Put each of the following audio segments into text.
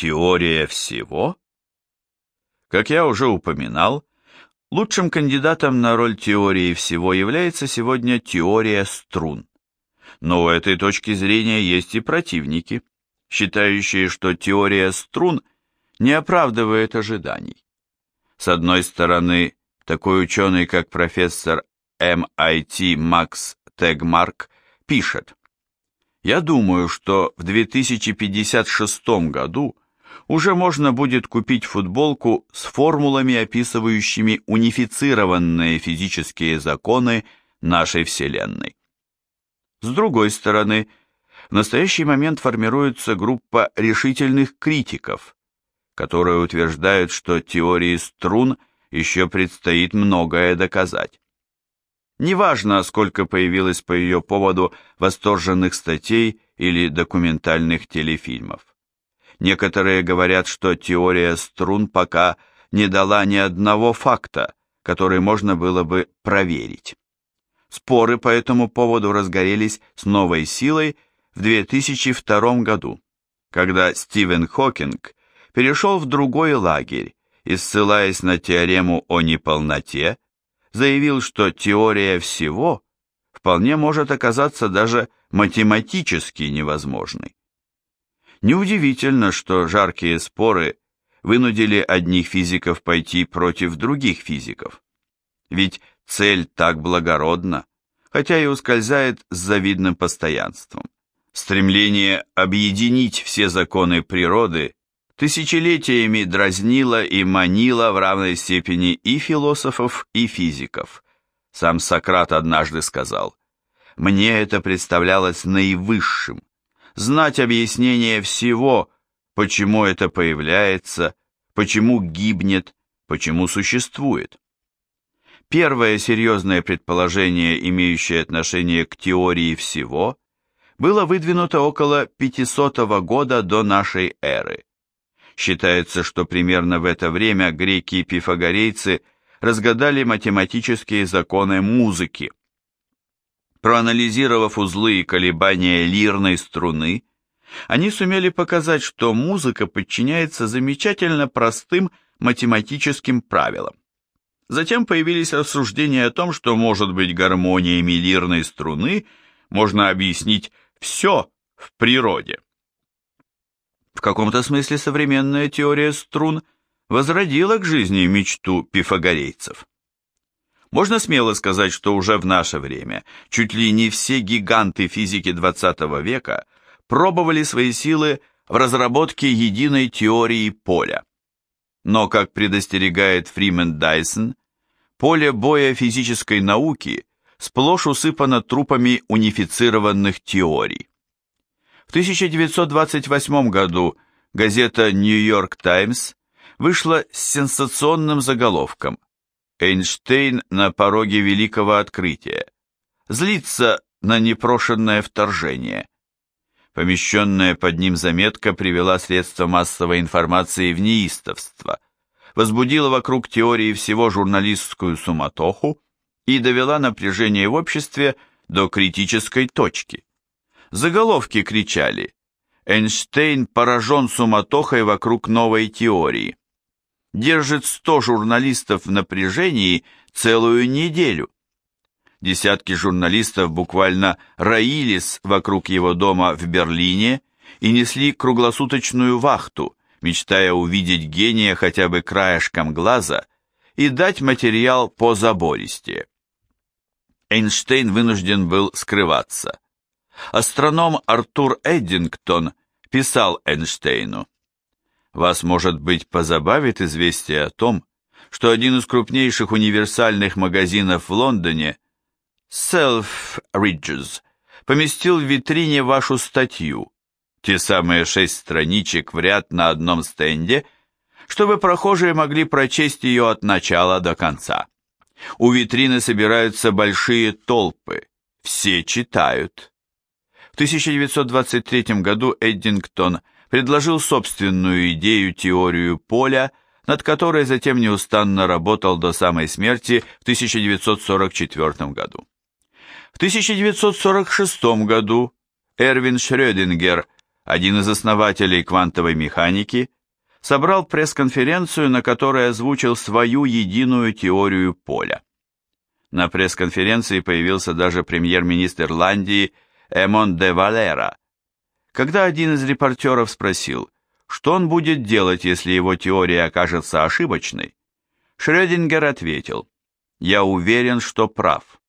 Теория всего? Как я уже упоминал, лучшим кандидатом на роль теории всего является сегодня теория струн. Но у этой точки зрения есть и противники, считающие, что теория струн не оправдывает ожиданий. С одной стороны, такой ученый, как профессор MIT Макс Тегмарк, пишет, «Я думаю, что в 2056 году уже можно будет купить футболку с формулами, описывающими унифицированные физические законы нашей Вселенной. С другой стороны, в настоящий момент формируется группа решительных критиков, которые утверждают, что теории струн еще предстоит многое доказать. Неважно, сколько появилось по ее поводу восторженных статей или документальных телефильмов. Некоторые говорят, что теория струн пока не дала ни одного факта, который можно было бы проверить. Споры по этому поводу разгорелись с новой силой в 2002 году, когда Стивен Хокинг перешел в другой лагерь и, ссылаясь на теорему о неполноте, заявил, что теория всего вполне может оказаться даже математически невозможной. Неудивительно, что жаркие споры вынудили одних физиков пойти против других физиков. Ведь цель так благородна, хотя и ускользает с завидным постоянством. Стремление объединить все законы природы тысячелетиями дразнило и манило в равной степени и философов, и физиков. Сам Сократ однажды сказал, «Мне это представлялось наивысшим, знать объяснение всего, почему это появляется, почему гибнет, почему существует. Первое серьезное предположение, имеющее отношение к теории всего, было выдвинуто около 500 года до нашей эры. Считается, что примерно в это время греки и пифагорейцы разгадали математические законы музыки. Проанализировав узлы и колебания лирной струны, они сумели показать, что музыка подчиняется замечательно простым математическим правилам. Затем появились рассуждения о том, что, может быть, гармониями лирной струны можно объяснить все в природе. В каком-то смысле современная теория струн возродила к жизни мечту пифагорейцев. Можно смело сказать, что уже в наше время чуть ли не все гиганты физики XX века пробовали свои силы в разработке единой теории поля. Но, как предостерегает Фримен Дайсон, поле боя физической науки сплошь усыпано трупами унифицированных теорий. В 1928 году газета «Нью-Йорк Таймс» вышла с сенсационным заголовком Эйнштейн на пороге великого открытия. Злится на непрошенное вторжение. Помещенная под ним заметка привела средства массовой информации в неистовство, возбудила вокруг теории всего журналистскую суматоху и довела напряжение в обществе до критической точки. Заголовки кричали «Эйнштейн поражен суматохой вокруг новой теории» держит 100 журналистов в напряжении целую неделю. Десятки журналистов буквально роились вокруг его дома в Берлине и несли круглосуточную вахту, мечтая увидеть гения хотя бы краешком глаза и дать материал по забористе. Эйнштейн вынужден был скрываться. Астроном Артур Эддингтон писал Эйнштейну, вас, может быть, позабавит известие о том, что один из крупнейших универсальных магазинов в Лондоне, Selfridges, поместил в витрине вашу статью, те самые шесть страничек в ряд на одном стенде, чтобы прохожие могли прочесть ее от начала до конца. У витрины собираются большие толпы, все читают. В 1923 году Эддингтон предложил собственную идею теорию поля, над которой затем неустанно работал до самой смерти в 1944 году. В 1946 году Эрвин Шрёдингер один из основателей квантовой механики, собрал пресс-конференцию, на которой озвучил свою единую теорию поля. На пресс-конференции появился даже премьер-министр Ирландии Эмон де Валера. Когда один из репортеров спросил, что он будет делать, если его теория окажется ошибочной, Шрёдингер ответил, «Я уверен, что прав.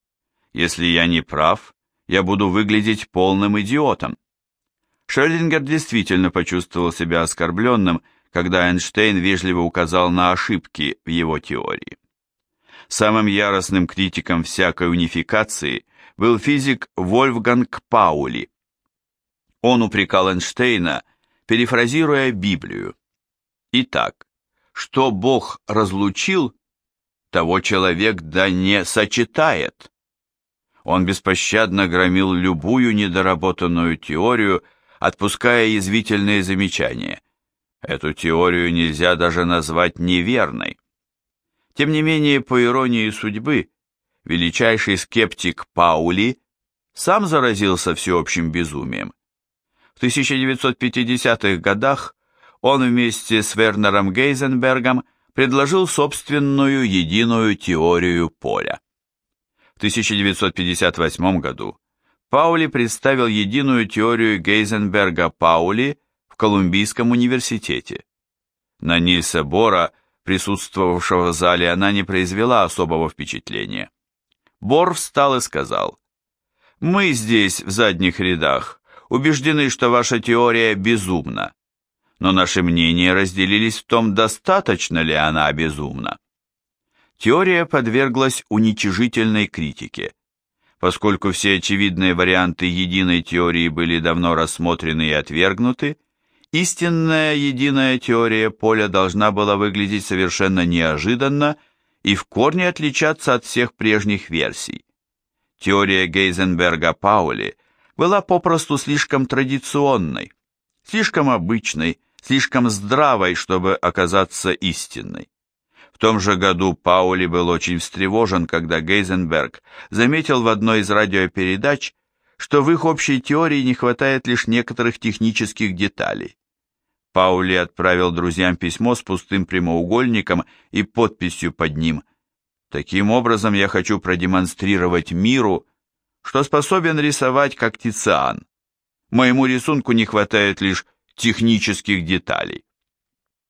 Если я не прав, я буду выглядеть полным идиотом». Шрёдингер действительно почувствовал себя оскорбленным, когда Эйнштейн вежливо указал на ошибки в его теории. Самым яростным критиком всякой унификации был физик Вольфганг Паули. Он упрекал Эйнштейна, перефразируя Библию. Итак, что Бог разлучил, того человек да не сочетает. Он беспощадно громил любую недоработанную теорию, отпуская язвительные замечания. Эту теорию нельзя даже назвать неверной. Тем не менее, по иронии судьбы, величайший скептик Паули сам заразился всеобщим безумием. В 1950-х годах он вместе с Вернером Гейзенбергом предложил собственную единую теорию поля. В 1958 году Паули представил единую теорию Гейзенберга-Паули в Колумбийском университете. На Нильса Бора присутствовавшего в зале, она не произвела особого впечатления. Бор встал и сказал, «Мы здесь, в задних рядах, убеждены, что ваша теория безумна, но наши мнения разделились в том, достаточно ли она безумна». Теория подверглась уничижительной критике. Поскольку все очевидные варианты единой теории были давно рассмотрены и отвергнуты, Истинная единая теория поля должна была выглядеть совершенно неожиданно и в корне отличаться от всех прежних версий. Теория Гейзенберга-Паули была попросту слишком традиционной, слишком обычной, слишком здравой, чтобы оказаться истинной. В том же году Паули был очень встревожен, когда Гейзенберг заметил в одной из радиопередач, что в их общей теории не хватает лишь некоторых технических деталей. Паули отправил друзьям письмо с пустым прямоугольником и подписью под ним. Таким образом, я хочу продемонстрировать миру, что способен рисовать как Тициан. Моему рисунку не хватает лишь технических деталей.